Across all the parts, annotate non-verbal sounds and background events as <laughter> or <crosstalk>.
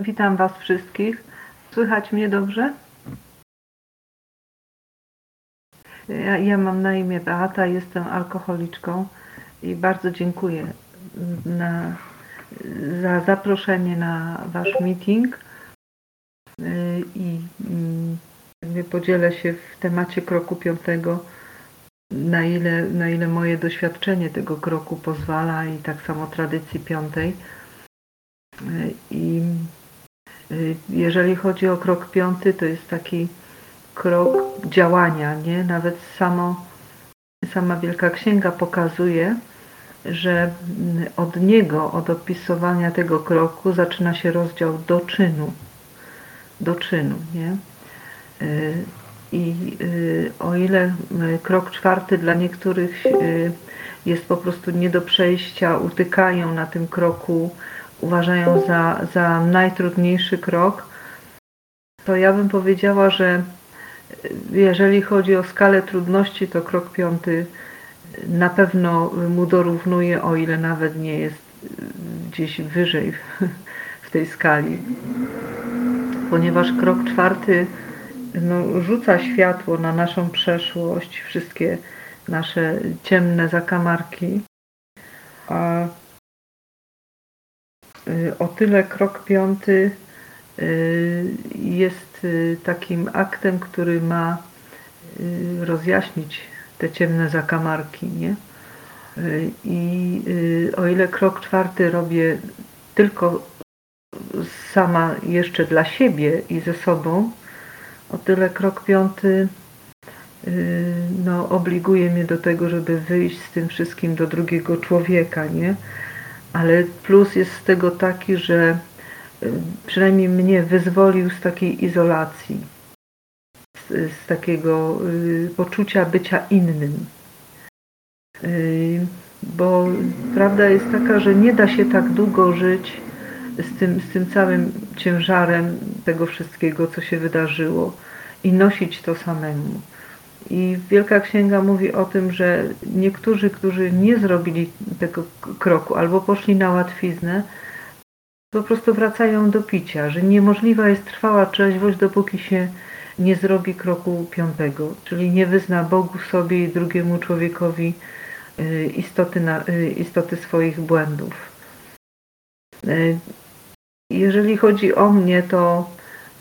Witam Was wszystkich. Słychać mnie dobrze? Ja, ja mam na imię Beata, jestem alkoholiczką i bardzo dziękuję na, za zaproszenie na Wasz meeting i mm, podzielę się w temacie kroku piątego, na ile, na ile moje doświadczenie tego kroku pozwala i tak samo tradycji piątej. I jeżeli chodzi o krok piąty, to jest taki krok działania, nie? Nawet samo, sama Wielka Księga pokazuje, że od niego, od opisywania tego kroku zaczyna się rozdział do czynu. Do czynu, nie? Y, I y, o ile krok czwarty dla niektórych y, jest po prostu nie do przejścia, utykają na tym kroku, uważają za, za najtrudniejszy krok, to ja bym powiedziała, że jeżeli chodzi o skalę trudności, to krok piąty na pewno mu dorównuje, o ile nawet nie jest gdzieś wyżej w tej skali. Ponieważ krok czwarty no, rzuca światło na naszą przeszłość, wszystkie nasze ciemne zakamarki. A o tyle krok piąty y, jest y, takim aktem, który ma rozjaśnić te ciemne zakamarki, nie? I o ile krok czwarty robię tylko sama jeszcze dla siebie i ze sobą, o tyle krok piąty no, obliguje mnie do tego, żeby wyjść z tym wszystkim do drugiego człowieka, nie? Ale plus jest z tego taki, że przynajmniej mnie wyzwolił z takiej izolacji z takiego y, poczucia bycia innym. Y, bo prawda jest taka, że nie da się tak długo żyć z tym, z tym całym ciężarem tego wszystkiego, co się wydarzyło i nosić to samemu. I Wielka Księga mówi o tym, że niektórzy, którzy nie zrobili tego kroku albo poszli na łatwiznę, po prostu wracają do picia, że niemożliwa jest trwała trzeźwość, dopóki się nie zrobi kroku piątego, czyli nie wyzna Bogu sobie i drugiemu człowiekowi y, istoty, na, y, istoty swoich błędów. Y, jeżeli chodzi o mnie, to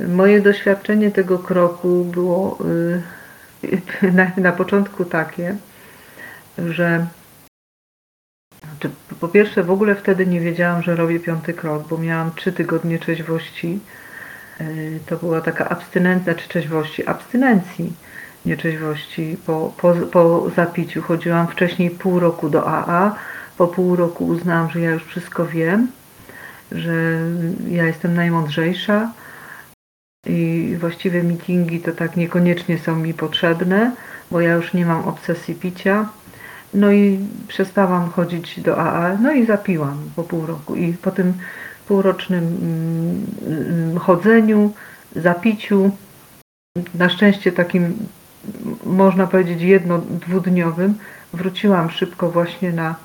moje doświadczenie tego kroku było <laughs> na, na początku takie, że znaczy, po pierwsze w ogóle wtedy nie wiedziałam, że robię piąty krok, bo miałam trzy tygodnie trzeźwości. E, to była taka abstynencja, czy trzeźwości, abstynencji, nieczeźwości po, po, po zapiciu. Chodziłam wcześniej pół roku do AA, po pół roku uznałam, że ja już wszystko wiem, że ja jestem najmądrzejsza i właściwie meetingi to tak niekoniecznie są mi potrzebne, bo ja już nie mam obsesji picia. No i przestałam chodzić do AA, no i zapiłam po pół roku. I po tym półrocznym mm, chodzeniu, zapiciu, na szczęście takim, można powiedzieć, jedno-dwudniowym, wróciłam szybko właśnie na,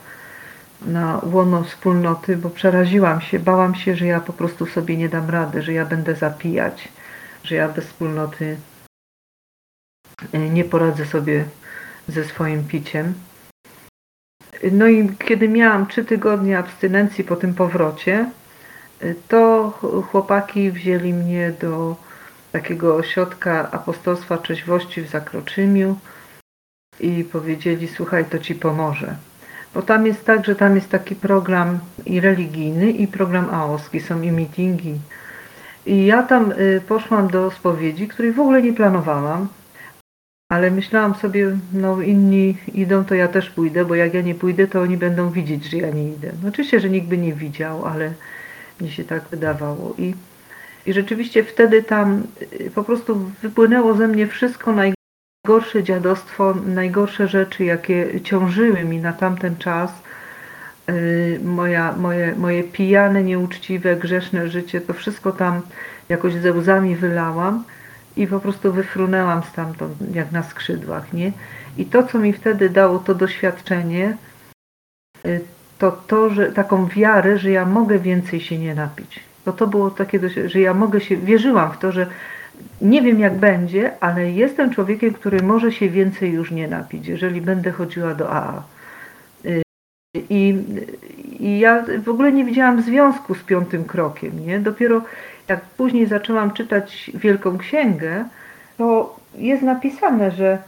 na łono wspólnoty, bo przeraziłam się, bałam się, że ja po prostu sobie nie dam rady, że ja będę zapijać, że ja bez wspólnoty e, nie poradzę sobie ze swoim piciem. No i kiedy miałam trzy tygodnie abstynencji po tym powrocie, to chłopaki wzięli mnie do takiego ośrodka apostolstwa trzeźwości w Zakroczymiu i powiedzieli, słuchaj, to ci pomoże. Bo tam jest tak, że tam jest taki program i religijny, i program aoski, są i meetingi. I ja tam y, poszłam do spowiedzi, której w ogóle nie planowałam, ale myślałam sobie, no inni idą, to ja też pójdę, bo jak ja nie pójdę, to oni będą widzieć, że ja nie idę. No oczywiście, że nikt by nie widział, ale mi się tak wydawało. I, i rzeczywiście wtedy tam y, po prostu wypłynęło ze mnie wszystko najgorsze dziadostwo, najgorsze rzeczy, jakie ciążyły mi na tamten czas. Y, moja, moje, moje pijane, nieuczciwe, grzeszne życie, to wszystko tam jakoś ze łzami wylałam i po prostu wyfrunęłam stamtąd jak na skrzydłach, nie? I to, co mi wtedy dało to doświadczenie, y, to to, że taką wiarę, że ja mogę więcej się nie napić. Bo to było takie, że ja mogę się, wierzyłam w to, że nie wiem jak będzie, ale jestem człowiekiem, który może się więcej już nie napić, jeżeli będę chodziła do AA. I, I ja w ogóle nie widziałam związku z piątym krokiem. Nie? Dopiero jak później zaczęłam czytać Wielką Księgę, to jest napisane, że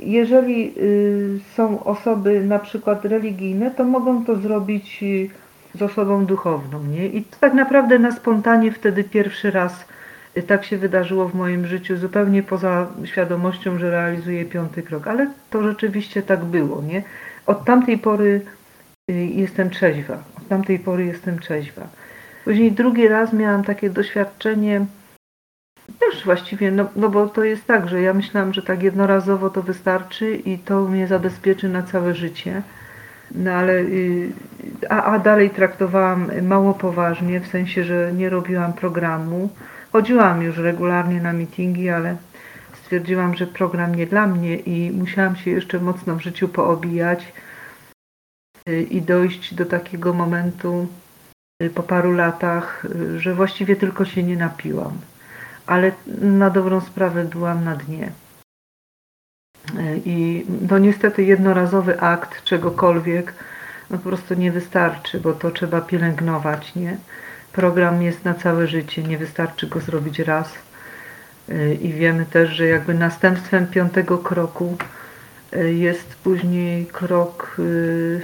jeżeli y, są osoby na przykład religijne, to mogą to zrobić y, z osobą duchowną. Nie? I tak naprawdę na spontanie wtedy pierwszy raz y, tak się wydarzyło w moim życiu, zupełnie poza świadomością, że realizuję piąty krok. Ale to rzeczywiście tak było. Nie? Od tamtej pory jestem trzeźwa. Od tamtej pory jestem trzeźwa. Później drugi raz miałam takie doświadczenie, też właściwie, no, no bo to jest tak, że ja myślałam, że tak jednorazowo to wystarczy i to mnie zabezpieczy na całe życie. No ale, y, a, a dalej traktowałam mało poważnie, w sensie, że nie robiłam programu. Chodziłam już regularnie na meetingi, ale stwierdziłam, że program nie dla mnie i musiałam się jeszcze mocno w życiu poobijać y, i dojść do takiego momentu y, po paru latach, że właściwie tylko się nie napiłam ale na dobrą sprawę byłam na dnie. I no niestety jednorazowy akt czegokolwiek no po prostu nie wystarczy, bo to trzeba pielęgnować, nie? Program jest na całe życie, nie wystarczy go zrobić raz. I wiemy też, że jakby następstwem piątego kroku jest później krok y,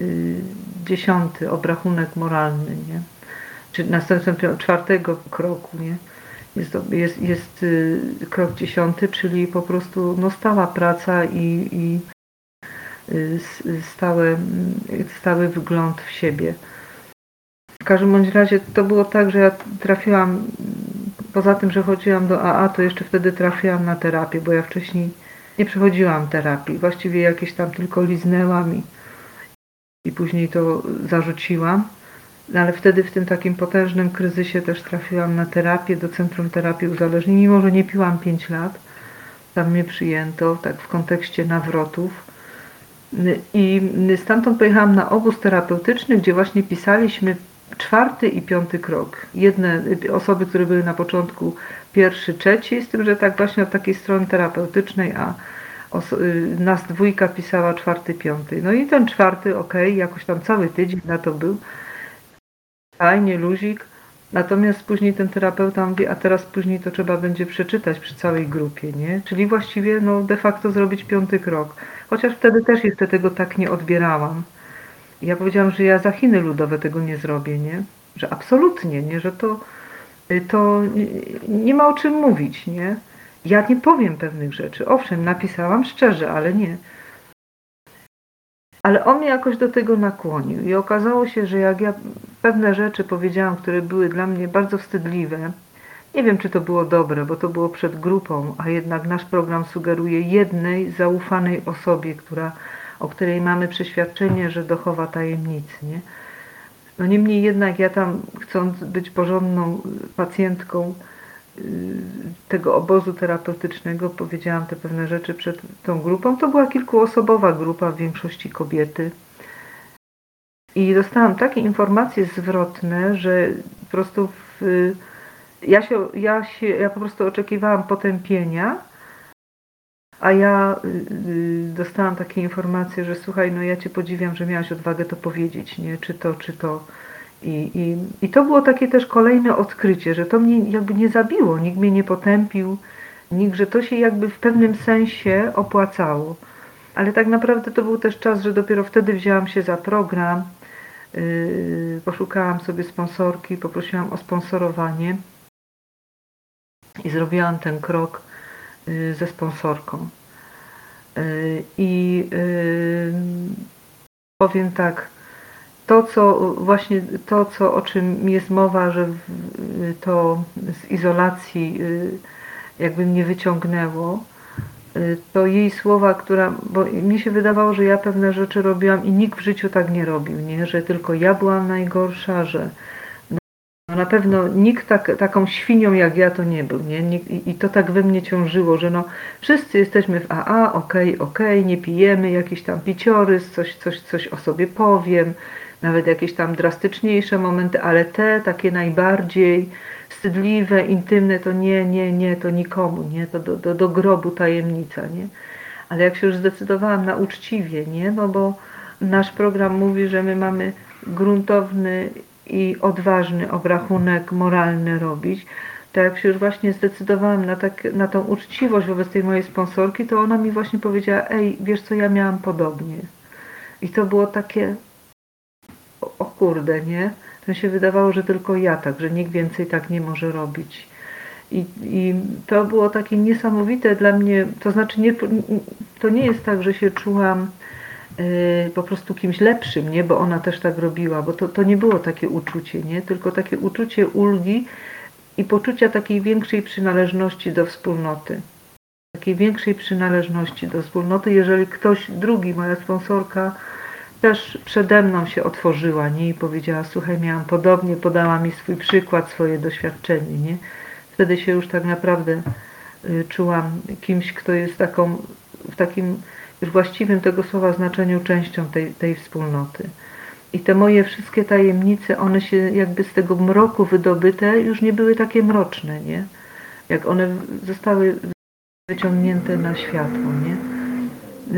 y, dziesiąty, obrachunek moralny, nie? Czy następstwem czwartego kroku, nie? Jest, jest, jest krok dziesiąty, czyli po prostu no, stała praca i, i stały wgląd w siebie. W każdym bądź razie to było tak, że ja trafiłam, poza tym, że chodziłam do AA, to jeszcze wtedy trafiłam na terapię, bo ja wcześniej nie przechodziłam terapii. Właściwie jakieś tam tylko liznęłam i, i później to zarzuciłam. No ale wtedy w tym takim potężnym kryzysie też trafiłam na terapię, do Centrum Terapii Uzależnień, mimo że nie piłam 5 lat. Tam mnie przyjęto, tak w kontekście nawrotów. I stamtąd pojechałam na obóz terapeutyczny, gdzie właśnie pisaliśmy czwarty i piąty krok. Jedne osoby, które były na początku pierwszy, trzeci, z tym, że tak właśnie od takiej strony terapeutycznej, a nas dwójka pisała czwarty, piąty. No i ten czwarty, ok, jakoś tam cały tydzień na to był fajnie, luzik. Natomiast później ten terapeuta mówi, a teraz później to trzeba będzie przeczytać przy całej grupie, nie? Czyli właściwie no, de facto zrobić piąty krok. Chociaż wtedy też jeszcze tego tak nie odbierałam. Ja powiedziałam, że ja za Chiny ludowe tego nie zrobię, nie? Że absolutnie, nie? Że to, to nie ma o czym mówić, nie? Ja nie powiem pewnych rzeczy. Owszem, napisałam szczerze, ale nie. Ale on mnie jakoś do tego nakłonił i okazało się, że jak ja pewne rzeczy powiedziałam, które były dla mnie bardzo wstydliwe, nie wiem, czy to było dobre, bo to było przed grupą, a jednak nasz program sugeruje jednej zaufanej osobie, która, o której mamy przeświadczenie, że dochowa tajemnicy. Nie? No niemniej jednak ja tam, chcąc być porządną pacjentką, tego obozu terapeutycznego powiedziałam te pewne rzeczy przed tą grupą. To była kilkuosobowa grupa, w większości kobiety. I dostałam takie informacje zwrotne, że po prostu w, ja, się, ja, się, ja po prostu oczekiwałam potępienia, a ja y, dostałam takie informacje, że słuchaj, no ja Cię podziwiam, że miałaś odwagę to powiedzieć, nie? Czy to, czy to. I, i, I to było takie też kolejne odkrycie, że to mnie jakby nie zabiło, nikt mnie nie potępił, nikt, że to się jakby w pewnym sensie opłacało. Ale tak naprawdę to był też czas, że dopiero wtedy wzięłam się za program, yy, poszukałam sobie sponsorki, poprosiłam o sponsorowanie i zrobiłam ten krok ze sponsorką. Yy, I yy, powiem tak, to, co właśnie to, co, o czym jest mowa, że to z izolacji y, jakby mnie wyciągnęło, y, to jej słowa, która, bo mi się wydawało, że ja pewne rzeczy robiłam i nikt w życiu tak nie robił, nie? że tylko ja byłam najgorsza, że no na pewno nikt tak, taką świnią jak ja to nie był, nie? I, I to tak we mnie ciążyło, że no wszyscy jesteśmy w AA, okej, okay, okej, okay, nie pijemy, jakieś tam piciory, coś, coś, coś o sobie powiem, nawet jakieś tam drastyczniejsze momenty, ale te takie najbardziej wstydliwe, intymne, to nie, nie, nie, to nikomu, nie, to do, do, do grobu tajemnica, nie. Ale jak się już zdecydowałam na uczciwie, nie, no bo nasz program mówi, że my mamy gruntowny i odważny obrachunek moralny robić, to jak się już właśnie zdecydowałam na, tak, na tą uczciwość wobec tej mojej sponsorki, to ona mi właśnie powiedziała, ej, wiesz co, ja miałam podobnie. I to było takie, o, o kurde, nie? To mi się wydawało, że tylko ja tak, że nikt więcej tak nie może robić. I, I to było takie niesamowite dla mnie, to znaczy nie, to nie jest tak, że się czułam po prostu kimś lepszym, nie? bo ona też tak robiła, bo to, to nie było takie uczucie, nie? tylko takie uczucie ulgi i poczucia takiej większej przynależności do wspólnoty. Takiej większej przynależności do wspólnoty, jeżeli ktoś drugi, moja sponsorka, też przede mną się otworzyła, nie? I powiedziała, słuchaj, miałam podobnie, podała mi swój przykład, swoje doświadczenie, nie? Wtedy się już tak naprawdę y, czułam kimś, kto jest taką, w takim już właściwym tego słowa znaczeniu częścią tej, tej wspólnoty. I te moje wszystkie tajemnice, one się jakby z tego mroku wydobyte już nie były takie mroczne, nie? Jak one zostały wyciągnięte na światło, nie?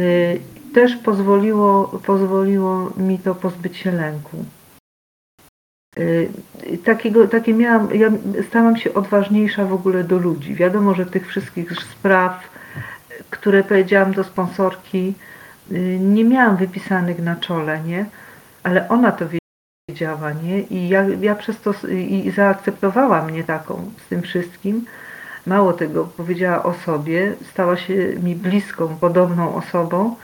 Y, też pozwoliło, pozwoliło mi to pozbyć się lęku. Y, takiego, takie miałam, ja stałam się odważniejsza w ogóle do ludzi. Wiadomo, że tych wszystkich spraw, które powiedziałam do sponsorki, y, nie miałam wypisanych na czole, nie? Ale ona to wiedziała, nie? I ja, ja przez to i zaakceptowała mnie taką z tym wszystkim. Mało tego, powiedziała o sobie, stała się mi bliską, podobną osobą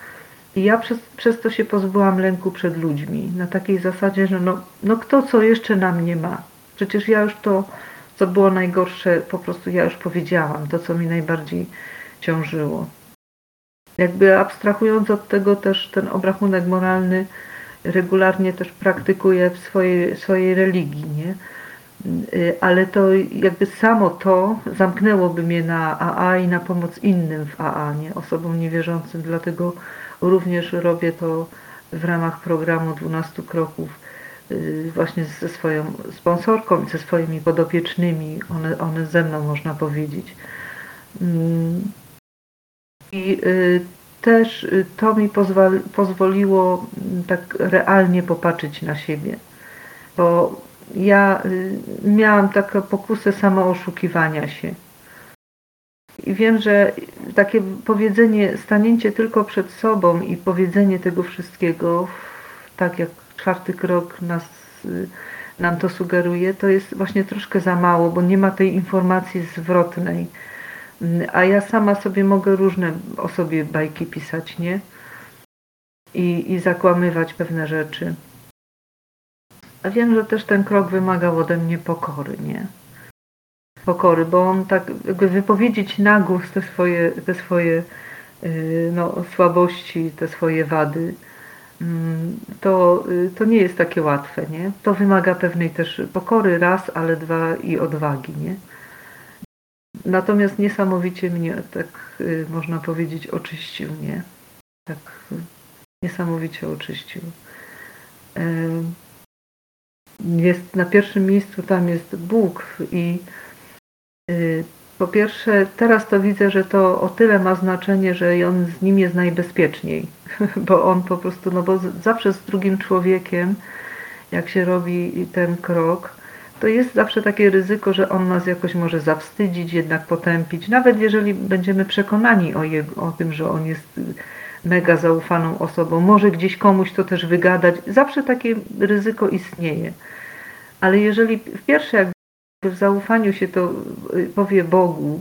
i ja przez, przez to się pozbyłam lęku przed ludźmi. Na takiej zasadzie, że no, no kto co jeszcze na mnie ma? Przecież ja już to, co było najgorsze, po prostu ja już powiedziałam. To, co mi najbardziej ciążyło. Jakby abstrahując od tego też ten obrachunek moralny regularnie też praktykuję w swojej, swojej religii, nie? Y, ale to jakby samo to zamknęłoby mnie na AA i na pomoc innym w AA, nie? osobom niewierzącym, dlatego Również robię to w ramach programu 12 kroków y, właśnie ze swoją sponsorką i ze swoimi podopiecznymi. One, one ze mną, można powiedzieć. I y, też y, to mi pozwoliło mm, tak realnie popatrzeć na siebie, bo ja miałam taką pokusę samooszukiwania się. I wiem, że takie powiedzenie, stanięcie tylko przed sobą i powiedzenie tego wszystkiego, tak jak czwarty krok nas, nam to sugeruje, to jest właśnie troszkę za mało, bo nie ma tej informacji zwrotnej. A ja sama sobie mogę różne o sobie bajki pisać, nie? I, i zakłamywać pewne rzeczy. A wiem, że też ten krok wymagał ode mnie pokory, nie? pokory, bo on tak jakby wypowiedzieć na głos te swoje, te swoje y, no, słabości, te swoje wady, mm, to, y, to nie jest takie łatwe, nie? To wymaga pewnej też pokory raz, ale dwa i odwagi, nie? Natomiast niesamowicie mnie, tak y, można powiedzieć, oczyścił, nie? Tak niesamowicie oczyścił. Jest na pierwszym miejscu tam jest Bóg i Y, po pierwsze, teraz to widzę, że to o tyle ma znaczenie, że on z nim jest najbezpieczniej, <laughs> bo on po prostu, no bo zawsze z drugim człowiekiem, jak się robi ten krok, to jest zawsze takie ryzyko, że on nas jakoś może zawstydzić, jednak potępić, nawet jeżeli będziemy przekonani o, jego, o tym, że on jest mega zaufaną osobą, może gdzieś komuś to też wygadać, zawsze takie ryzyko istnieje. Ale jeżeli w pierwsze jak w zaufaniu się to y, powie Bogu,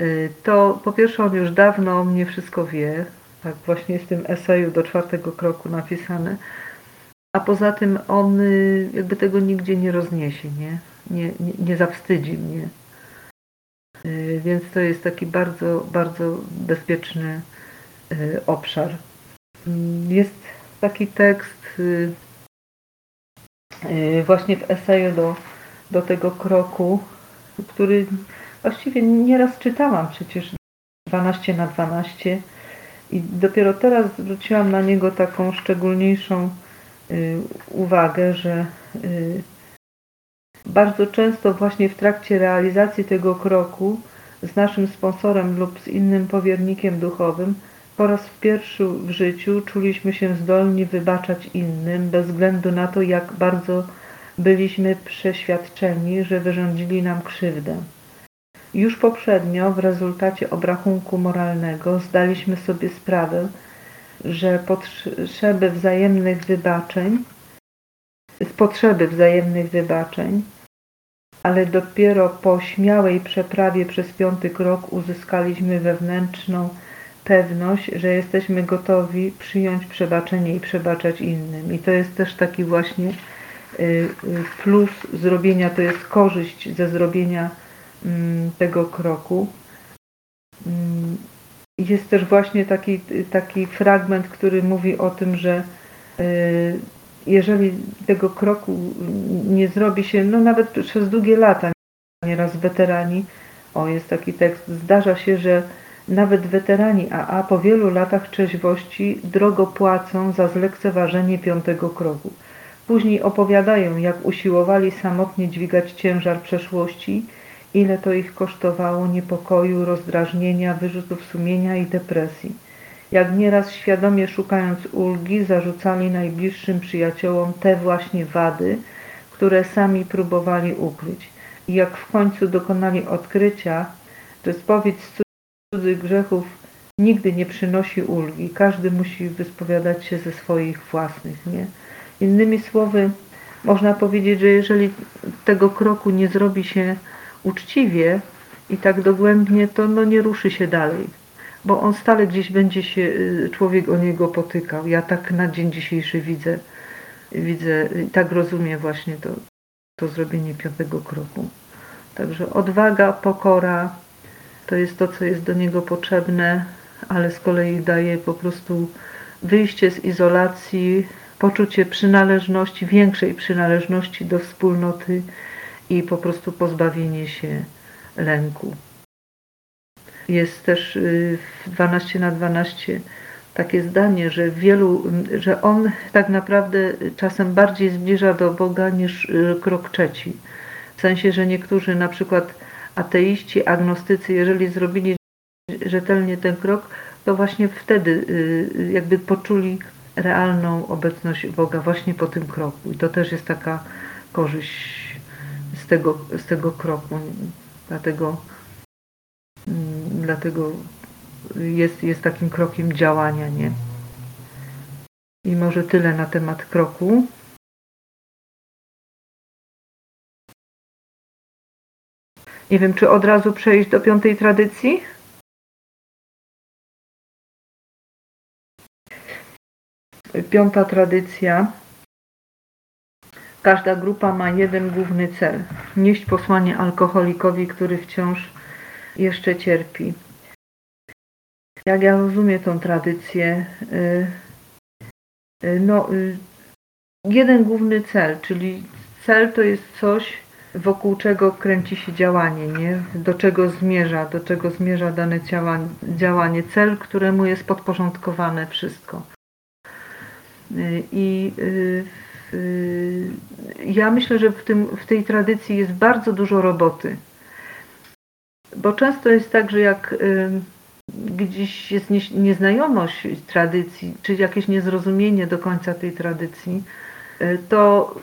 y, to po pierwsze on już dawno mnie wszystko wie, tak właśnie jest w tym eseju do czwartego kroku napisane, a poza tym on y, jakby tego nigdzie nie rozniesie, nie, nie, nie, nie zawstydzi mnie. Więc to jest taki bardzo, bardzo bezpieczny obszar. Jest taki tekst właśnie w eseju do do tego kroku, który właściwie nieraz czytałam przecież 12 na 12 i dopiero teraz zwróciłam na niego taką szczególniejszą uwagę, że bardzo często właśnie w trakcie realizacji tego kroku z naszym sponsorem lub z innym powiernikiem duchowym po raz pierwszy w życiu czuliśmy się zdolni wybaczać innym bez względu na to, jak bardzo byliśmy przeświadczeni, że wyrządzili nam krzywdę. Już poprzednio w rezultacie obrachunku moralnego zdaliśmy sobie sprawę, że potrzeby wzajemnych wybaczeń, z potrzeby wzajemnych wybaczeń, ale dopiero po śmiałej przeprawie przez piąty krok uzyskaliśmy wewnętrzną pewność, że jesteśmy gotowi przyjąć przebaczenie i przebaczać innym. I to jest też taki właśnie y, y, plus zrobienia, to jest korzyść ze zrobienia mm, tego kroku. Jest też właśnie taki, taki fragment, który mówi o tym, że y, jeżeli tego kroku nie zrobi się, no nawet przez długie lata, nieraz weterani, o jest taki tekst, zdarza się, że nawet weterani AA po wielu latach trzeźwości drogo płacą za zlekceważenie piątego kroku. Później opowiadają, jak usiłowali samotnie dźwigać ciężar przeszłości, ile to ich kosztowało niepokoju, rozdrażnienia, wyrzutów sumienia i depresji. Jak nieraz świadomie szukając ulgi, zarzucali najbliższym przyjaciołom te właśnie wady, które sami próbowali ukryć. I jak w końcu dokonali odkrycia, że spowiedź cudzych grzechów nigdy nie przynosi ulgi. Każdy musi wyspowiadać się ze swoich własnych, nie? Innymi słowy, można powiedzieć, że jeżeli tego kroku nie zrobi się uczciwie i tak dogłębnie, to no nie ruszy się dalej, bo on stale gdzieś będzie się, y, człowiek o niego potykał. Ja tak na dzień dzisiejszy widzę, widzę, tak rozumiem właśnie to, to zrobienie piątego kroku. Także odwaga, pokora, to jest to, co jest do niego potrzebne, ale z kolei daje po prostu wyjście z izolacji, poczucie przynależności, większej przynależności do wspólnoty i po prostu pozbawienie się lęku. Jest też y, w 12 na 12 takie zdanie, że wielu, że on tak naprawdę czasem bardziej zbliża do Boga niż y, krok trzeci. W sensie, że niektórzy na przykład ateiści, agnostycy, jeżeli zrobili rzetelnie ten krok, to właśnie wtedy y, jakby poczuli realną obecność Boga właśnie po tym kroku. I to też jest taka korzyść tego, z tego kroku. Dlatego, mm, dlatego jest, jest takim krokiem działania, nie? I może tyle na temat kroku. Nie wiem, czy od razu przejść do piątej tradycji? Piąta tradycja. Każda grupa ma jeden główny cel. Nieść posłanie alkoholikowi, który wciąż jeszcze cierpi. Jak ja rozumiem tą tradycję, y, y, no, y, jeden główny cel, czyli cel to jest coś, wokół czego kręci się działanie, nie? do czego zmierza, do czego zmierza dane działanie, cel, któremu jest podporządkowane wszystko. I ja myślę, że w, tym, w tej tradycji jest bardzo dużo roboty. Bo często jest tak, że jak y, gdzieś jest nieznajomość tradycji, czy jakieś niezrozumienie do końca tej tradycji, to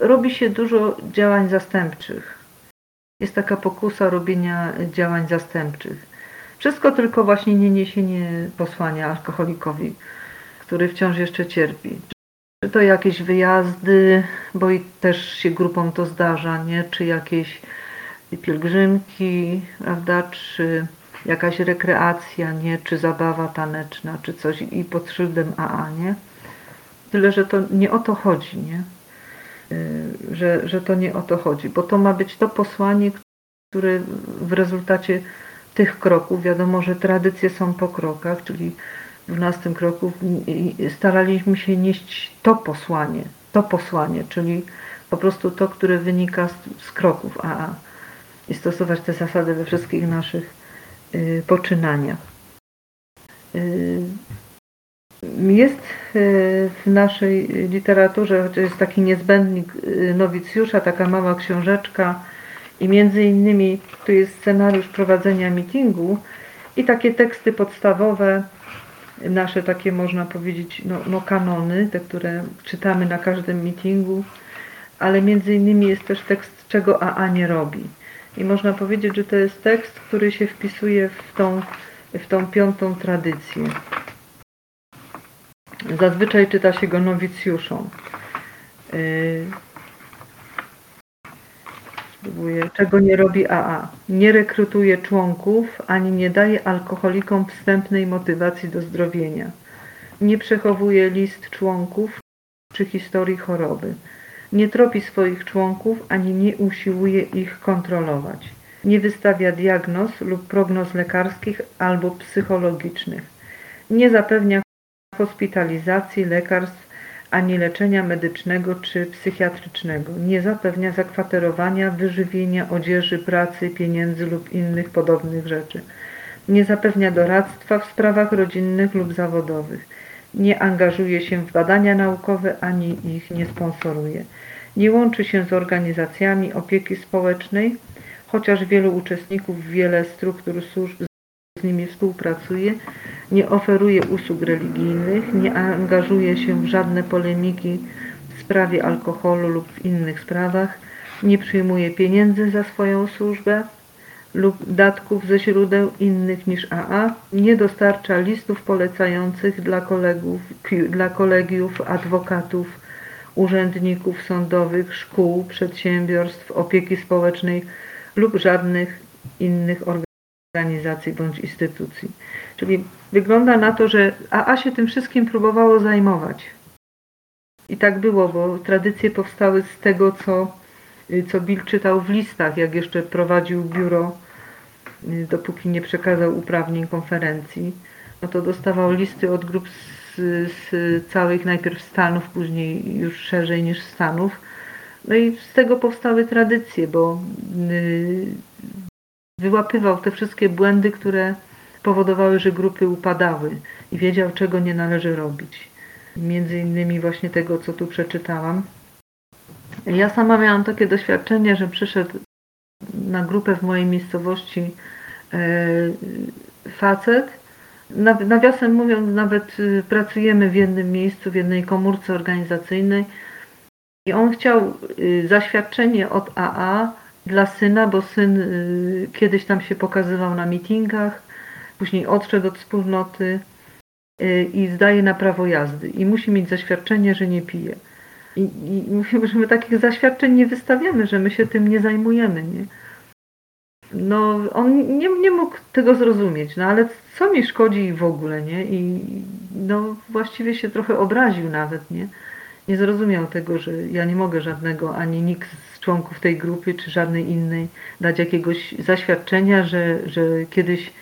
robi się dużo działań zastępczych. Jest taka pokusa robienia działań zastępczych. Wszystko tylko właśnie nie niesienie posłania alkoholikowi, który wciąż jeszcze cierpi. Czy to jakieś wyjazdy, bo i też się grupom to zdarza, nie? Czy jakieś pielgrzymki, prawda? Czy jakaś rekreacja, nie? Czy zabawa taneczna, czy coś i pod szyldem AA, nie? Tyle, że to nie o to chodzi, nie? Y, że, że to nie o to chodzi, bo to ma być to posłanie, które w rezultacie tych kroków, wiadomo, że tradycje są po krokach, czyli 12 kroku staraliśmy się nieść to posłanie, to posłanie, czyli po prostu to, które wynika z, z kroków AA i stosować te zasady we wszystkich naszych y, poczynaniach. Y, Jest w naszej literaturze, to jest taki niezbędnik nowicjusza, taka mała książeczka i między innymi tu jest scenariusz prowadzenia meetingu i takie teksty podstawowe, nasze takie można powiedzieć no, no kanony, te, które czytamy na każdym meetingu, ale między innymi jest też tekst, czego AA nie robi. I można powiedzieć, że to jest tekst, który się wpisuje w tą, w tą piątą tradycję. Zazwyczaj czyta się go nowicjuszom. Spróbuję. Czego nie robi AA? Nie rekrutuje członków, ani nie daje alkoholikom wstępnej motywacji do zdrowienia. Nie przechowuje list członków czy historii choroby. Nie tropi swoich członków, ani nie usiłuje ich kontrolować. Nie wystawia diagnoz lub prognoz lekarskich albo psychologicznych. Nie zapewnia hospitalizacji, lekarstw ani leczenia medycznego czy psychiatrycznego. Nie zapewnia zakwaterowania, wyżywienia, odzieży, pracy, pieniędzy lub innych podobnych rzeczy. Nie zapewnia doradztwa w sprawach rodzinnych lub zawodowych. Nie angażuje się w badania naukowe ani ich nie sponsoruje. Nie łączy się z organizacjami opieki społecznej, chociaż wielu uczestników, wiele struktur służb z nimi współpracuje, nie oferuje usług religijnych, nie angażuje się w żadne polemiki w sprawie alkoholu lub w innych sprawach, nie przyjmuje pieniędzy za swoją służbę lub datków ze źródeł innych niż AA, nie dostarcza listów polecających dla, kolegów, dla kolegiów, adwokatów, urzędników sądowych, szkół, przedsiębiorstw, opieki społecznej lub żadnych innych organizacji bądź instytucji. Czyli wygląda na to, że AA się tym wszystkim próbowało zajmować. I tak było, bo tradycje powstały z tego, co, co Bill czytał w listach, jak jeszcze prowadził biuro, dopóki nie przekazał uprawnień konferencji. No to dostawał listy od grup z, z całych najpierw Stanów, później już szerzej niż Stanów. No i z tego powstały tradycje, bo y, wyłapywał te wszystkie błędy, które powodowały, że grupy upadały i wiedział, czego nie należy robić. Między innymi właśnie tego, co tu przeczytałam. Ja sama miałam takie doświadczenie, że przyszedł na grupę w mojej miejscowości e, facet. Nawiasem mówiąc, nawet y, pracujemy w jednym miejscu, w jednej komórce organizacyjnej i on chciał y, zaświadczenie od AA dla syna, bo syn y, kiedyś tam się pokazywał na mitingach, później odszedł od wspólnoty y, i zdaje na prawo jazdy i musi mieć zaświadczenie, że nie pije. I, i mówimy, że my takich zaświadczeń nie wystawiamy, że my się tym nie zajmujemy, nie? No, on nie, nie mógł tego zrozumieć, no ale co mi szkodzi w ogóle, nie? I no, właściwie się trochę obraził nawet, nie? Nie zrozumiał tego, że ja nie mogę żadnego, ani nikt z członków tej grupy, czy żadnej innej dać jakiegoś zaświadczenia, że, że kiedyś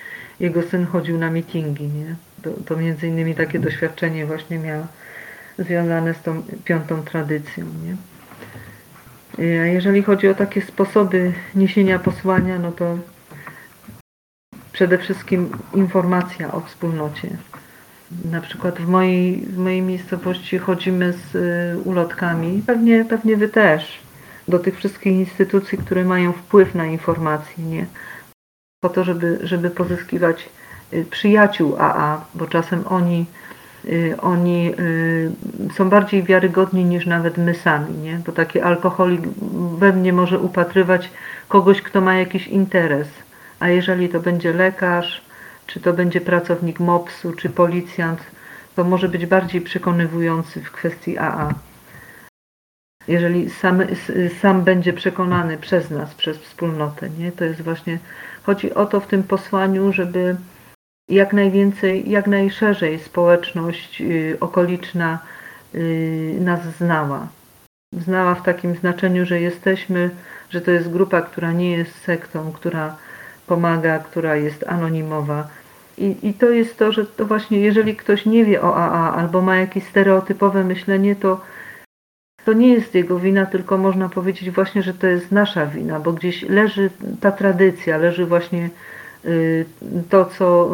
jego syn chodził na mitingi, nie? To, to między innymi takie doświadczenie właśnie miał związane z tą piątą tradycją, nie? A jeżeli chodzi o takie sposoby niesienia posłania, no to przede wszystkim informacja o wspólnocie. Na przykład w mojej, w mojej miejscowości chodzimy z y, ulotkami, pewnie, pewnie wy też, do tych wszystkich instytucji, które mają wpływ na informacje, nie? Po to, żeby, żeby pozyskiwać y, przyjaciół AA, bo czasem oni, y, oni są bardziej wiarygodni niż nawet my sami, nie? Bo taki alkoholik we mnie może upatrywać kogoś, kto ma jakiś interes, a jeżeli to będzie lekarz, czy to będzie pracownik MOPS-u, czy policjant, to może być bardziej przekonywujący w kwestii AA. Jeżeli sam, sam będzie przekonany przez nas, przez wspólnotę, nie? to jest właśnie, chodzi o to w tym posłaniu, żeby jak najwięcej, jak najszerzej społeczność yy, okoliczna yy, nas znała. Znała w takim znaczeniu, że jesteśmy, że to jest grupa, która nie jest sektą, która pomaga, która jest anonimowa. I, I to jest to, że to właśnie jeżeli ktoś nie wie o AA albo ma jakieś stereotypowe myślenie, to to nie jest jego wina, tylko można powiedzieć właśnie, że to jest nasza wina, bo gdzieś leży ta tradycja, leży właśnie y, to, co,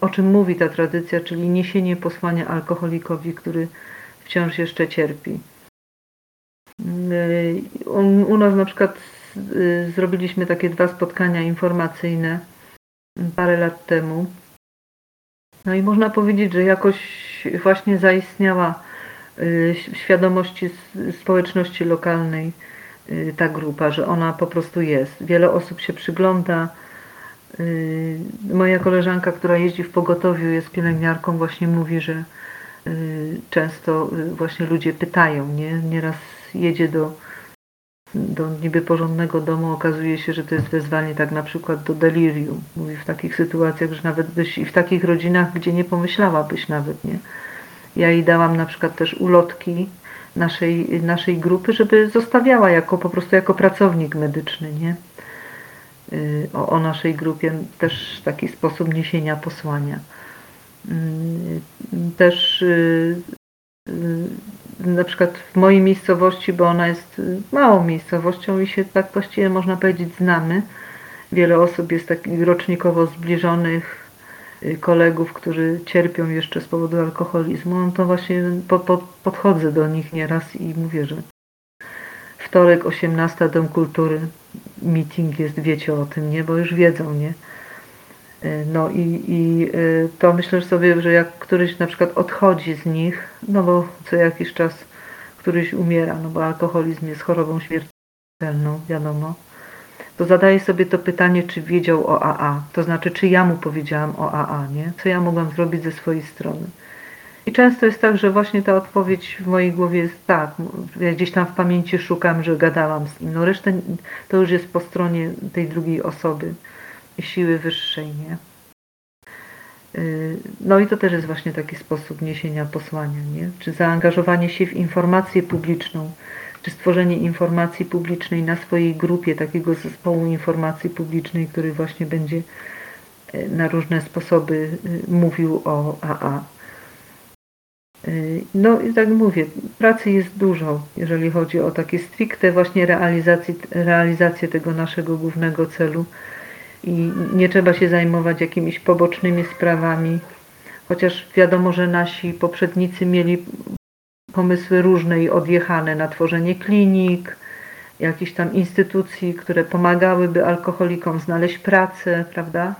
o czym mówi ta tradycja, czyli niesienie posłania alkoholikowi, który wciąż jeszcze cierpi. Y, u nas na przykład y, zrobiliśmy takie dwa spotkania informacyjne parę lat temu. No i można powiedzieć, że jakoś właśnie zaistniała świadomości społeczności lokalnej ta grupa, że ona po prostu jest. Wiele osób się przygląda, Y, moja koleżanka, która jeździ w pogotowiu, jest pielęgniarką, właśnie mówi, że y, często y, właśnie ludzie pytają, nie? Nieraz jedzie do, do niby porządnego domu, okazuje się, że to jest wezwanie tak na przykład do delirium. Mówi w takich sytuacjach, że nawet byś, i w takich rodzinach, gdzie nie pomyślałabyś nawet, nie? Ja jej dałam na przykład też ulotki naszej, naszej grupy, żeby zostawiała jako po prostu jako pracownik medyczny, nie? Y, o, o naszej grupie, też taki sposób niesienia posłania. Y, też y, na przykład w mojej miejscowości, bo ona jest małą miejscowością i się tak właściwie można powiedzieć znamy. Wiele osób jest takich rocznikowo zbliżonych, kolegów, którzy cierpią jeszcze z powodu alkoholizmu, no to właśnie po, po, podchodzę do nich nieraz i mówię, że wtorek 18 Dom Kultury meeting jest, wiecie o tym, nie? Bo już wiedzą, nie? E, no i, i e, to myślę sobie, że jak któryś na przykład odchodzi z nich, no bo co jakiś czas któryś umiera, no bo alkoholizm jest chorobą śmiertelną, wiadomo, to zadaje sobie to pytanie, czy wiedział o AA. To znaczy, czy ja mu powiedziałam o AA, nie? Co ja mogłam zrobić ze swojej strony. I często jest tak, że właśnie ta odpowiedź w mojej głowie jest tak. Ja gdzieś tam w pamięci szukam, że gadałam z nim. No resztę to już jest po stronie tej drugiej osoby, siły wyższej, nie? Y, no i to też jest właśnie taki sposób niesienia posłania, nie? Czy zaangażowanie się w informację publiczną, czy stworzenie informacji publicznej na swojej grupie, takiego zespołu informacji publicznej, który właśnie będzie y, na różne sposoby y, mówił o AA. Y, no i tak mówię, pracy jest dużo, jeżeli chodzi o takie stricte właśnie realizację, realizację tego naszego głównego celu i nie trzeba się zajmować jakimiś pobocznymi sprawami, chociaż wiadomo, że nasi poprzednicy mieli pomysły różne i odjechane na tworzenie klinik, jakichś tam instytucji, które pomagałyby alkoholikom znaleźć pracę, prawda?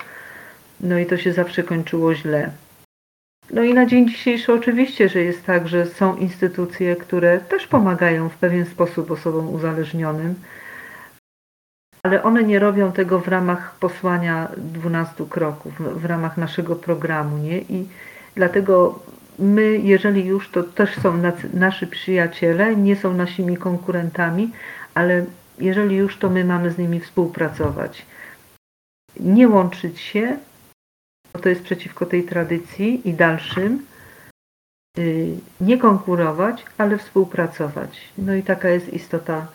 No i to się zawsze kończyło źle. No i na dzień dzisiejszy oczywiście, że jest tak, że są instytucje, które też pomagają w pewien sposób osobom uzależnionym, ale one nie robią tego w ramach posłania 12 kroków, w ramach naszego programu, nie? I dlatego my, jeżeli już, to też są nasi przyjaciele, nie są naszymi konkurentami, ale jeżeli już, to my mamy z nimi współpracować. Nie łączyć się, to jest przeciwko tej tradycji i dalszym. Y, nie konkurować, ale współpracować. No i taka jest istota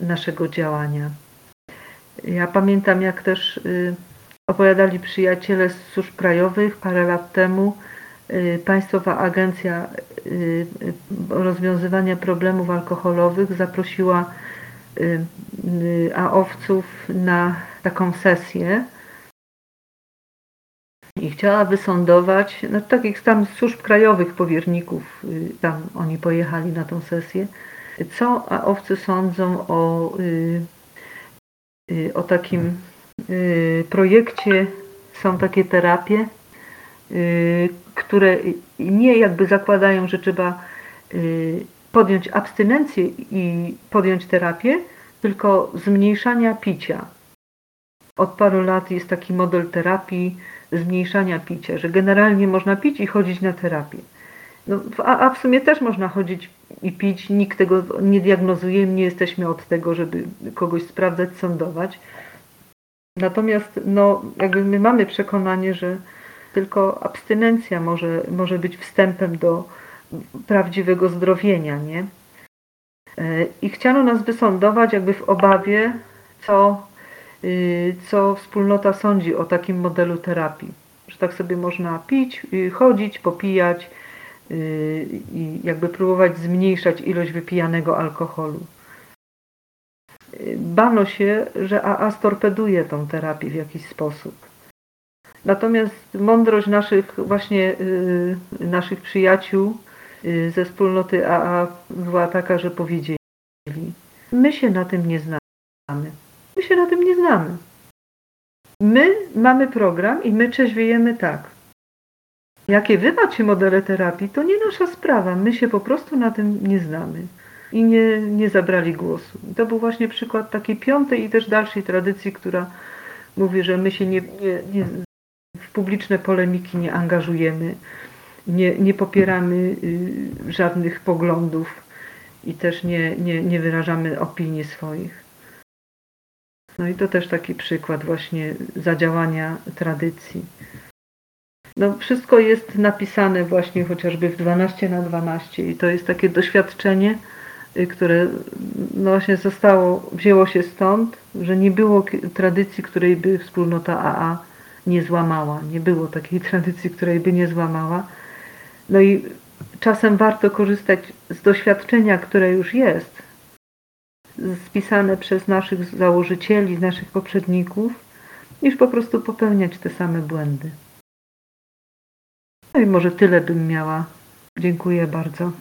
naszego działania. Ja pamiętam, jak też y, opowiadali przyjaciele z służb krajowych parę lat temu. Y, Państwowa Agencja Rozwiązywania Problemów Alkoholowych zaprosiła AOWców na taką sesję. I chciała wysądować, no takich tam służb krajowych powierników, y, tam oni pojechali na tą sesję, co owcy sądzą o, y, y, o takim projekcie, są takie terapie, które nie jakby zakładają, że trzeba podjąć abstynencję i podjąć terapię, tylko zmniejszania picia. Od paru lat jest taki model terapii, zmniejszania picia, że generalnie można pić i chodzić na terapię. No, a, a w sumie też można chodzić i pić, nikt tego nie diagnozuje, nie jesteśmy od tego, żeby kogoś sprawdzać, sądować. Natomiast no, jakby my mamy przekonanie, że tylko abstynencja może, może być wstępem do prawdziwego zdrowienia, nie? E, I chciano nas wysądować jakby w obawie, co Y, co wspólnota sądzi o takim modelu terapii. Że tak sobie można pić, y, chodzić, popijać y, i jakby próbować zmniejszać ilość wypijanego alkoholu. Bano się, że AA storpeduje tą terapię w jakiś sposób. Natomiast mądrość naszych właśnie y, naszych przyjaciół y, ze wspólnoty AA była taka, że powiedzieli: My się na tym nie znamy. My się na tym nie znamy. My mamy program i my trzeźwiejemy tak. Jakie wy macie modele terapii, to nie nasza sprawa. My się po prostu na tym nie znamy. I nie, nie zabrali głosu. I to był właśnie przykład takiej piątej i też dalszej tradycji, która mówi, że my się nie, nie, nie w publiczne polemiki nie angażujemy, nie, nie popieramy y, żadnych poglądów i też nie, nie, nie wyrażamy opinii swoich. No i to też taki przykład właśnie zadziałania tradycji. No, wszystko jest napisane właśnie chociażby w 12 na 12 i to jest takie doświadczenie, y, które no właśnie zostało, wzięło się stąd, że nie było tradycji, której by wspólnota AA nie złamała. Nie było takiej <laughs> tradycji, której by nie złamała. No i czasem warto korzystać z doświadczenia, które już jest, spisane przez naszych założycieli, naszych poprzedników, niż po prostu popełniać te same błędy. No i może tyle bym miała. Dziękuję bardzo.